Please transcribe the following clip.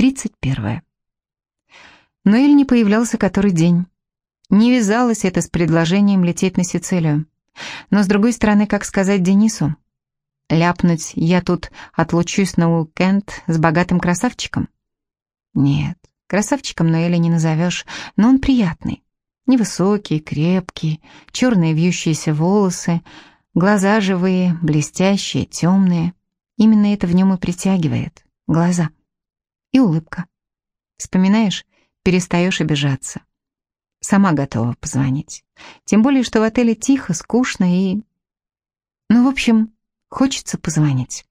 31. Ноэль не появлялся который день. Не вязалось это с предложением лететь на Сицилию. Но, с другой стороны, как сказать Денису? Ляпнуть «я тут отлучусь на уикенд с богатым красавчиком»? Нет, красавчиком Ноэля не назовешь, но он приятный. Невысокий, крепкий, черные вьющиеся волосы, глаза живые, блестящие, темные. Именно это в нем и притягивает. Глаза. И улыбка. Вспоминаешь, перестаешь обижаться. Сама готова позвонить. Тем более, что в отеле тихо, скучно и... Ну, в общем, хочется позвонить.